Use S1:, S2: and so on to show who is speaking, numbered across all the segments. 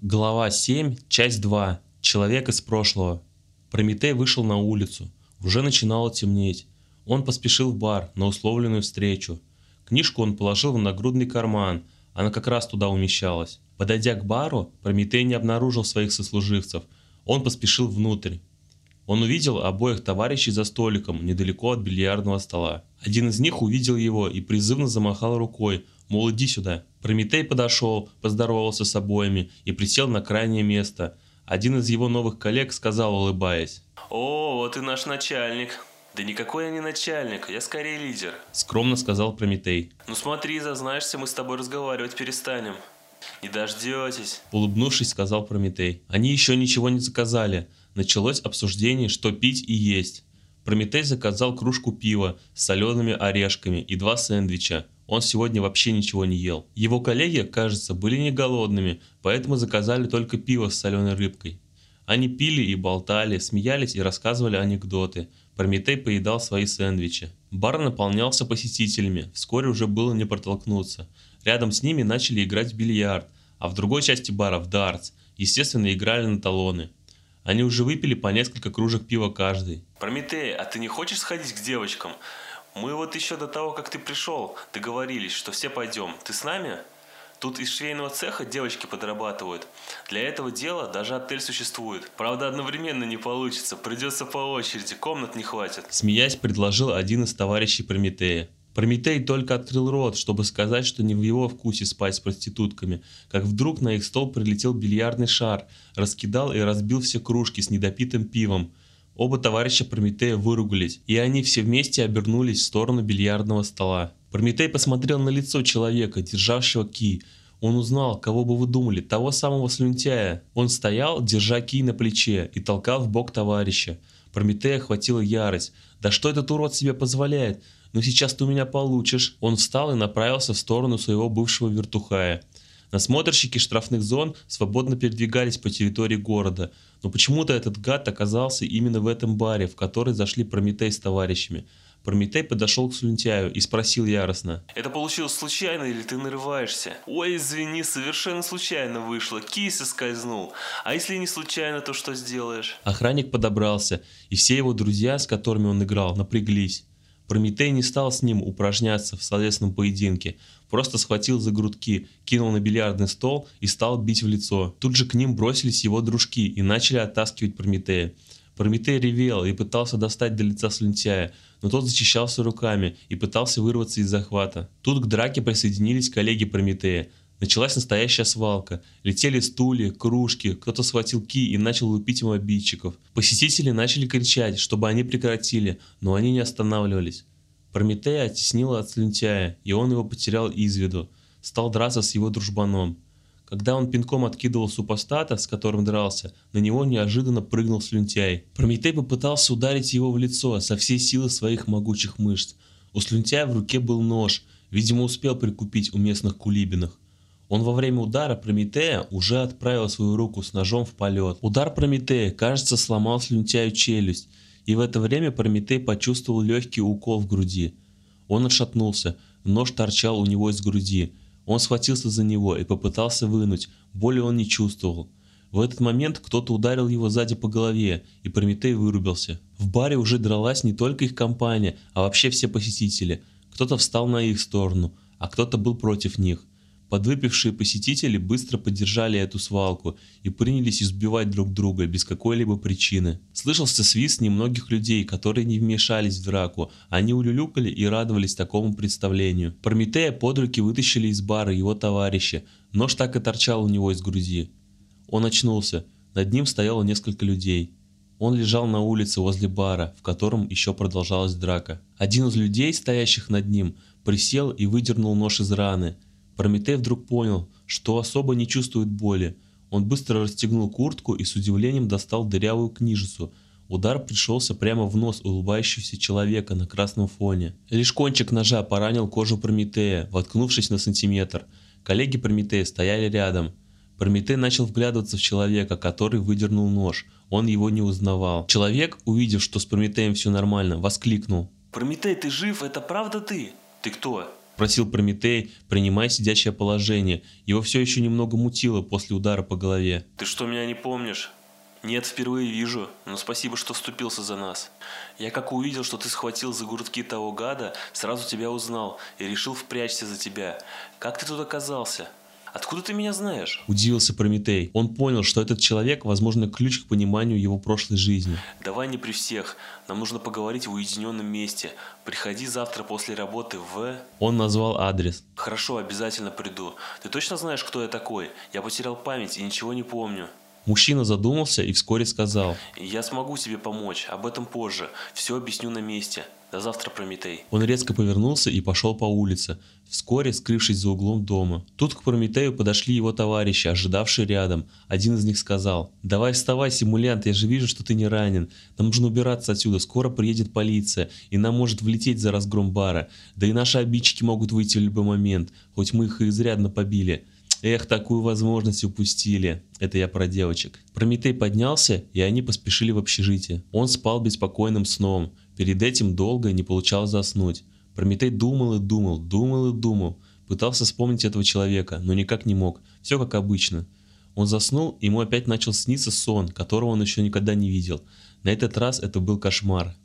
S1: Глава 7, часть 2. Человек из прошлого. Прометей вышел на улицу. Уже начинало темнеть. Он поспешил в бар на условленную встречу. Книжку он положил в нагрудный карман, она как раз туда умещалась. Подойдя к бару, Прометей не обнаружил своих сослуживцев. Он поспешил внутрь. Он увидел обоих товарищей за столиком, недалеко от бильярдного стола. Один из них увидел его и призывно замахал рукой, мол, иди сюда. Прометей подошел, поздоровался с обоими и присел на крайнее место. Один из его новых коллег сказал, улыбаясь.
S2: «О, вот и наш начальник». «Да никакой я не начальник, я скорее лидер».
S1: Скромно сказал Прометей.
S2: «Ну смотри, зазнаешься, мы с тобой разговаривать перестанем». «Не дождетесь», –
S1: улыбнувшись, сказал Прометей. Они еще ничего не заказали. Началось обсуждение, что пить и есть. Прометей заказал кружку пива с солеными орешками и два сэндвича. Он сегодня вообще ничего не ел. Его коллеги, кажется, были не голодными, поэтому заказали только пиво с соленой рыбкой. Они пили и болтали, смеялись и рассказывали анекдоты. Прометей поедал свои сэндвичи. Бар наполнялся посетителями, вскоре уже было не протолкнуться. Рядом с ними начали играть в бильярд, а в другой части бара в дартс. Естественно, играли на талоны. Они уже выпили по несколько кружек пива каждый.
S2: «Прометей, а ты не хочешь сходить к девочкам? Мы вот еще до того, как ты пришел, договорились, что все пойдем. Ты с нами?» Тут из швейного цеха девочки подрабатывают. Для этого дела даже отель существует. Правда, одновременно не получится. Придется по очереди, комнат не хватит.
S1: Смеясь, предложил один из товарищей Прометея. Прометей только открыл рот, чтобы сказать, что не в его вкусе спать с проститутками, как вдруг на их стол прилетел бильярдный шар, раскидал и разбил все кружки с недопитым пивом. Оба товарища Прометея выругались, и они все вместе обернулись в сторону бильярдного стола. Прометей посмотрел на лицо человека, державшего ки. Он узнал, кого бы вы думали, того самого слюнтяя. Он стоял, держа ки на плече, и толкал в бок товарища. Прометея охватила ярость. «Да что этот урод себе позволяет? «Ну сейчас ты у меня получишь». Он встал и направился в сторону своего бывшего вертухая. Насмотрщики штрафных зон свободно передвигались по территории города, но почему-то этот гад оказался именно в этом баре, в который зашли Прометей с товарищами. Прометей подошел к Слюнтяю и спросил яростно.
S2: «Это получилось случайно или ты нарываешься?» «Ой, извини, совершенно случайно вышло, киса скользнул. А если не случайно, то что сделаешь?»
S1: Охранник подобрался, и все его друзья, с которыми он играл, напряглись. Прометей не стал с ним упражняться в словесном поединке, просто схватил за грудки, кинул на бильярдный стол и стал бить в лицо. Тут же к ним бросились его дружки и начали оттаскивать Прометея. Прометей ревел и пытался достать до лица слюнтяя, но тот защищался руками и пытался вырваться из захвата. Тут к драке присоединились коллеги Прометея. Началась настоящая свалка. Летели стулья, кружки, кто-то схватил ки и начал лупить им обидчиков. Посетители начали кричать, чтобы они прекратили, но они не останавливались. Прометея оттеснила от слюнтяя, и он его потерял из виду. Стал драться с его дружбаном. Когда он пинком откидывал супостата, с которым дрался, на него неожиданно прыгнул слюнтяй. Прометей попытался ударить его в лицо со всей силы своих могучих мышц. У слюнтяя в руке был нож, видимо успел прикупить у местных кулибинах. Он во время удара Прометея уже отправил свою руку с ножом в полет. Удар Прометея, кажется, сломал слюнтяю челюсть, и в это время Прометей почувствовал легкий укол в груди. Он отшатнулся, нож торчал у него из груди. Он схватился за него и попытался вынуть, боли он не чувствовал. В этот момент кто-то ударил его сзади по голове, и Прометей вырубился. В баре уже дралась не только их компания, а вообще все посетители. Кто-то встал на их сторону, а кто-то был против них. Подвыпившие посетители быстро поддержали эту свалку и принялись избивать друг друга без какой-либо причины. Слышался свист немногих людей, которые не вмешались в драку, они улюлюкали и радовались такому представлению. Прометея под руки вытащили из бара его товарища, нож так и торчал у него из груди. Он очнулся, над ним стояло несколько людей. Он лежал на улице возле бара, в котором еще продолжалась драка. Один из людей, стоящих над ним, присел и выдернул нож из раны – Прометей вдруг понял, что особо не чувствует боли. Он быстро расстегнул куртку и с удивлением достал дырявую книжицу. Удар пришелся прямо в нос улыбающегося человека на красном фоне. Лишь кончик ножа поранил кожу Прометея, воткнувшись на сантиметр. Коллеги Прометея стояли рядом. Прометей начал вглядываться в человека, который выдернул нож. Он его не узнавал. Человек, увидев, что с Прометеем все нормально, воскликнул.
S2: «Прометей, ты жив? Это правда ты? Ты кто?»
S1: Просил Прометей, принимая сидящее положение. Его все еще немного мутило после удара по голове.
S2: Ты что, меня не помнишь? Нет, впервые вижу, но спасибо, что вступился за нас. Я как увидел, что ты схватил за грудки того гада, сразу тебя узнал и решил впрячься за тебя. Как ты тут оказался? Откуда ты меня знаешь?
S1: Удивился Прометей. Он понял, что этот человек, возможно, ключ к пониманию его прошлой жизни.
S2: Давай не при всех. Нам нужно поговорить в уединенном месте. Приходи завтра после работы в...
S1: Он назвал адрес.
S2: Хорошо, обязательно приду. Ты точно знаешь, кто я такой? Я потерял память и ничего не помню.
S1: Мужчина задумался и вскоре сказал.
S2: Я смогу тебе помочь, об этом позже. Все объясню на месте. До завтра, Прометей.
S1: Он резко повернулся и пошел по улице, вскоре скрывшись за углом дома. Тут к Прометею подошли его товарищи, ожидавшие рядом. Один из них сказал, «Давай вставай, симулянт, я же вижу, что ты не ранен. Нам нужно убираться отсюда, скоро приедет полиция, и нам может влететь за разгром бара. Да и наши обидчики могут выйти в любой момент, хоть мы их и изрядно побили». Эх, такую возможность упустили. Это я про девочек. Прометей поднялся, и они поспешили в общежитие. Он спал беспокойным сном. Перед этим долго не получалось заснуть. Прометей думал и думал, думал и думал. Пытался вспомнить этого человека, но никак не мог. Все как обычно. Он заснул, и ему опять начал сниться сон, которого он еще никогда не видел. На этот раз это был кошмар.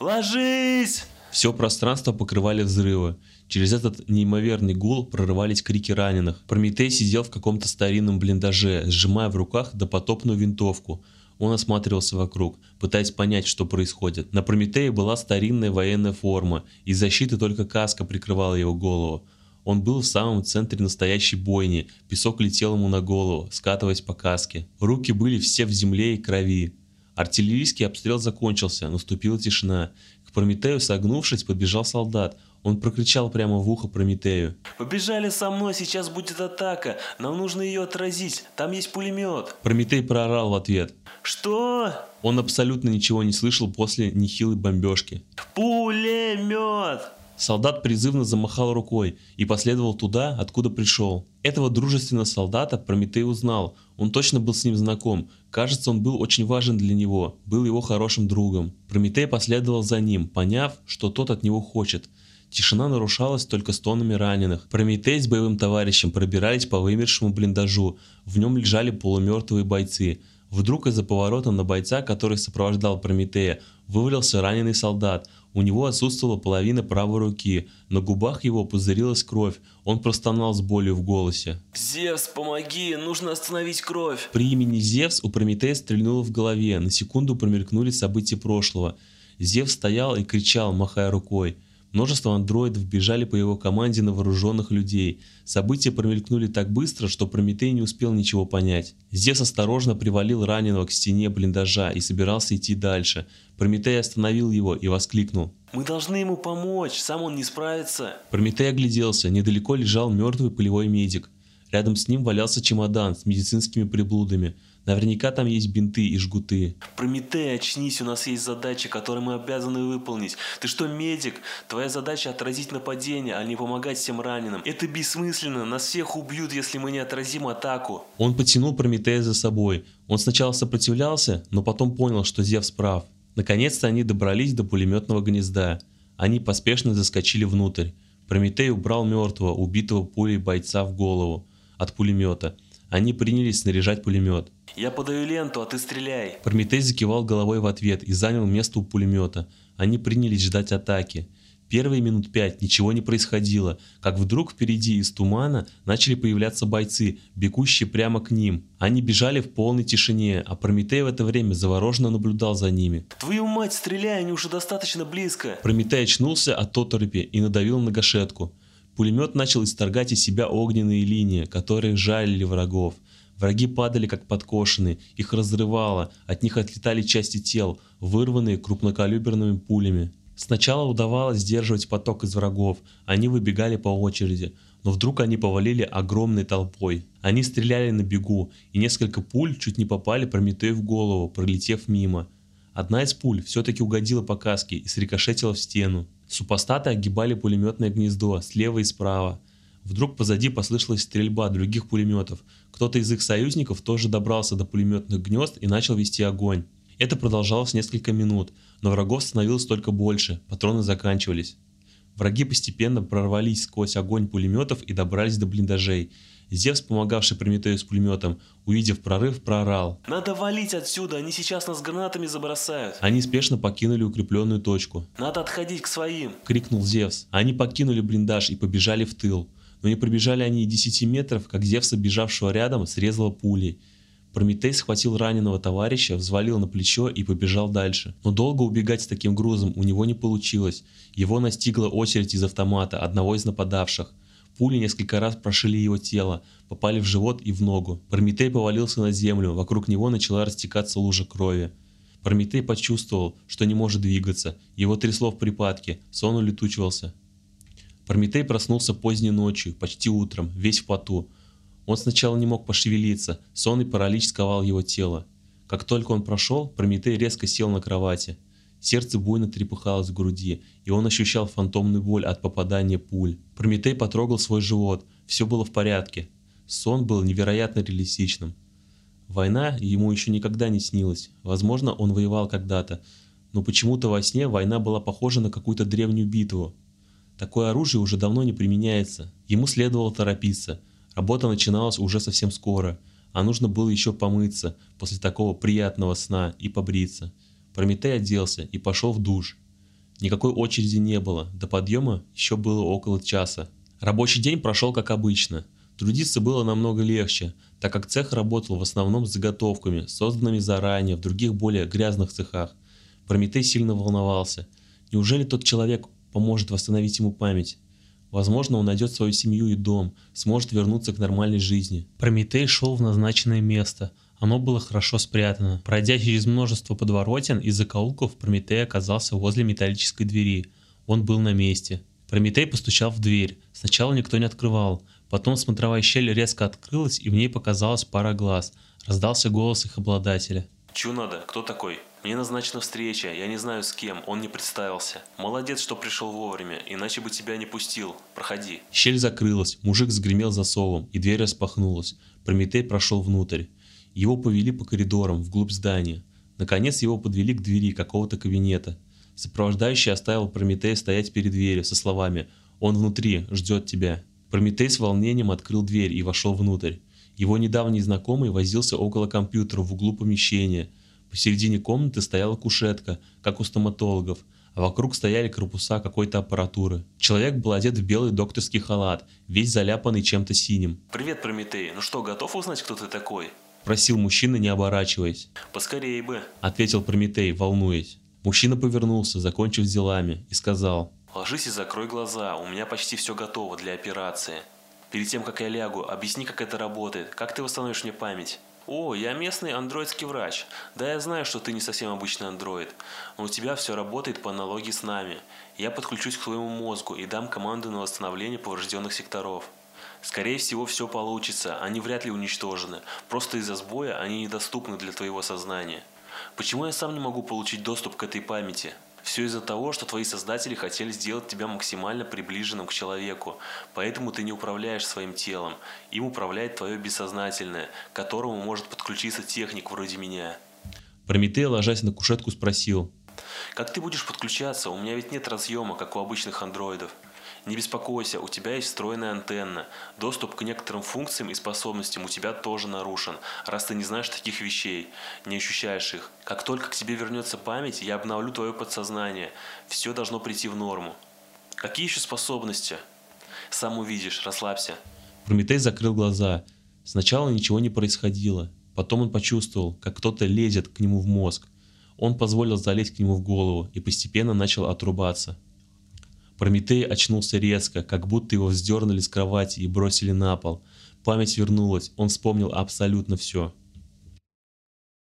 S2: Ложись!
S1: Все пространство покрывали взрывы. Через этот неимоверный гул прорывались крики раненых. Прометей сидел в каком-то старинном блиндаже, сжимая в руках допотопную винтовку. Он осматривался вокруг, пытаясь понять, что происходит. На Прометее была старинная военная форма, и защиты только каска прикрывала его голову. Он был в самом центре настоящей бойни, песок летел ему на голову, скатываясь по каске. Руки были все в земле и крови. Артиллерийский обстрел закончился, наступила тишина. К Прометею, согнувшись, подбежал солдат. Он прокричал прямо в ухо Прометею.
S2: Побежали со мной, сейчас будет атака. Нам нужно ее отразить. Там есть пулемет.
S1: Прометей проорал в ответ.
S2: Что?
S1: Он абсолютно ничего не слышал после нехилой бомбежки.
S2: Пулемет!
S1: Солдат призывно замахал рукой и последовал туда, откуда пришел. Этого дружественного солдата Прометей узнал. Он точно был с ним знаком. Кажется, он был очень важен для него, был его хорошим другом. Прометей последовал за ним, поняв, что тот от него хочет. Тишина нарушалась только стонами раненых. Прометей с боевым товарищем пробирались по вымершему блиндажу. В нем лежали полумертвые бойцы. Вдруг из-за поворота на бойца, который сопровождал Прометея, вывалился раненый солдат. У него отсутствовала половина правой руки, на губах его пузырилась кровь, он простонал с болью в голосе.
S2: «Зевс, помоги, нужно остановить кровь!»
S1: При имени Зевс у Прометея стрельнуло в голове, на секунду промелькнули события прошлого. Зевс стоял и кричал, махая рукой. Множество андроидов бежали по его команде на вооруженных людей. События промелькнули так быстро, что Прометей не успел ничего понять. Зевс осторожно привалил раненого к стене блиндажа и собирался идти дальше. Прометей остановил его и воскликнул.
S2: «Мы должны ему помочь, сам он не справится!»
S1: Прометей огляделся, недалеко лежал мертвый полевой медик. Рядом с ним валялся чемодан с медицинскими приблудами. Наверняка там есть бинты и жгуты.
S2: Прометей, очнись, у нас есть задача, которую мы обязаны выполнить. Ты что, медик? Твоя задача отразить нападение, а не помогать всем раненым. Это бессмысленно, нас всех убьют, если мы не отразим атаку.
S1: Он потянул Прометея за собой. Он сначала сопротивлялся, но потом понял, что Зевс прав. Наконец-то они добрались до пулеметного гнезда. Они поспешно заскочили внутрь. Прометей убрал мертвого, убитого пулей бойца в голову от пулемета. Они принялись снаряжать пулемет.
S2: «Я подаю ленту, а ты стреляй!»
S1: Прометей закивал головой в ответ и занял место у пулемета. Они принялись ждать атаки. Первые минут пять ничего не происходило, как вдруг впереди из тумана начали появляться бойцы, бегущие прямо к ним. Они бежали в полной тишине, а Прометей в это время завороженно наблюдал за ними.
S2: «Твою мать, стреляй, они уже достаточно близко!»
S1: Прометей очнулся от оторопи и надавил на гашетку. Пулемет начал исторгать из себя огненные линии, которые жалили врагов. Враги падали как подкошенные, их разрывало, от них отлетали части тел, вырванные крупнокалиберными пулями. Сначала удавалось сдерживать поток из врагов, они выбегали по очереди, но вдруг они повалили огромной толпой. Они стреляли на бегу, и несколько пуль чуть не попали Прометею в голову, пролетев мимо. Одна из пуль все-таки угодила по каске и срикошетила в стену. Супостаты огибали пулеметное гнездо слева и справа. Вдруг позади послышалась стрельба других пулеметов. Кто-то из их союзников тоже добрался до пулеметных гнезд и начал вести огонь. Это продолжалось несколько минут, но врагов становилось только больше, патроны заканчивались. Враги постепенно прорвались сквозь огонь пулеметов и добрались до блиндажей. Зевс, помогавший Прометею с пулеметом, увидев прорыв, проорал.
S2: «Надо валить отсюда, они сейчас нас гранатами забросают!»
S1: Они спешно покинули укрепленную точку.
S2: «Надо отходить к своим!»
S1: — крикнул Зевс. Они покинули блиндаж и побежали в тыл. Но не пробежали они и 10 метров, как Зевса, бежавшего рядом, срезала пулей. Прометей схватил раненого товарища, взвалил на плечо и побежал дальше. Но долго убегать с таким грузом у него не получилось. Его настигла очередь из автомата одного из нападавших. Пули несколько раз прошили его тело, попали в живот и в ногу. Прометей повалился на землю, вокруг него начала растекаться лужа крови. Прометей почувствовал, что не может двигаться, его трясло в припадке, сон улетучивался. Прометей проснулся поздней ночью, почти утром, весь в поту. Он сначала не мог пошевелиться, сон и паралич сковал его тело. Как только он прошел, Прометей резко сел на кровати. Сердце буйно трепыхалось в груди, и он ощущал фантомную боль от попадания пуль. Прометей потрогал свой живот, все было в порядке. Сон был невероятно реалистичным. Война ему еще никогда не снилась, возможно, он воевал когда-то, но почему-то во сне война была похожа на какую-то древнюю битву. Такое оружие уже давно не применяется, ему следовало торопиться – Работа начиналась уже совсем скоро, а нужно было еще помыться после такого приятного сна и побриться. Прометей оделся и пошел в душ. Никакой очереди не было, до подъема еще было около часа. Рабочий день прошел как обычно. Трудиться было намного легче, так как цех работал в основном с заготовками, созданными заранее в других более грязных цехах. Прометей сильно волновался. Неужели тот человек поможет восстановить ему память? Возможно, он найдет свою семью и дом, сможет вернуться к нормальной жизни. Прометей шел в назначенное место. Оно было хорошо спрятано. Пройдя через множество подворотен и закоулков, Прометей оказался возле металлической двери. Он был на месте. Прометей постучал в дверь. Сначала никто не открывал. Потом смотровая щель резко открылась, и в ней показалась пара глаз. Раздался голос их обладателя.
S2: «Чё надо? Кто такой?» Мне назначена встреча, я не знаю с кем, он не представился. Молодец, что пришел вовремя, иначе бы тебя не пустил. Проходи.
S1: Щель закрылась, мужик загремел засовом, и дверь распахнулась. Прометей прошел внутрь. Его повели по коридорам, вглубь здания. Наконец его подвели к двери какого-то кабинета. Сопровождающий оставил Прометея стоять перед дверью со словами «Он внутри, ждет тебя». Прометей с волнением открыл дверь и вошел внутрь. Его недавний знакомый возился около компьютера в углу помещения – Посередине комнаты стояла кушетка, как у стоматологов, а вокруг стояли корпуса какой-то аппаратуры. Человек был одет в белый докторский халат, весь заляпанный чем-то синим.
S2: «Привет, Прометей, ну что, готов узнать, кто ты такой?»
S1: Просил мужчина, не оборачиваясь.
S2: «Поскорей бы», —
S1: ответил Прометей, волнуясь. Мужчина повернулся, закончив делами, и сказал.
S2: «Ложись и закрой глаза, у меня почти все готово для операции. Перед тем, как я лягу, объясни, как это работает, как ты восстановишь мне память?» «О, я местный андроидский врач. Да, я знаю, что ты не совсем обычный андроид, но у тебя все работает по аналогии с нами. Я подключусь к твоему мозгу и дам команду на восстановление поврежденных секторов. Скорее всего, все получится, они вряд ли уничтожены. Просто из-за сбоя они недоступны для твоего сознания. Почему я сам не могу получить доступ к этой памяти?» Все из-за того, что твои создатели хотели сделать тебя максимально приближенным к человеку, поэтому ты не управляешь своим телом. Им управляет твое бессознательное, к которому может подключиться техник вроде меня.
S1: Прометей, ложась на кушетку, спросил.
S2: Как ты будешь подключаться? У меня ведь нет разъема, как у обычных андроидов. Не беспокойся, у тебя есть встроенная антенна. Доступ к некоторым функциям и способностям у тебя тоже нарушен, раз ты не знаешь таких вещей, не ощущаешь их. Как только к тебе вернется память, я обновлю твое подсознание. Все должно прийти в норму. Какие еще способности? Сам увидишь, расслабься.
S1: Прометей закрыл глаза. Сначала ничего не происходило. Потом он почувствовал, как кто-то лезет к нему в мозг. Он позволил залезть к нему в голову и постепенно начал отрубаться. Прометей очнулся резко, как будто его вздернули с кровати и бросили на пол. Память вернулась, он вспомнил абсолютно все.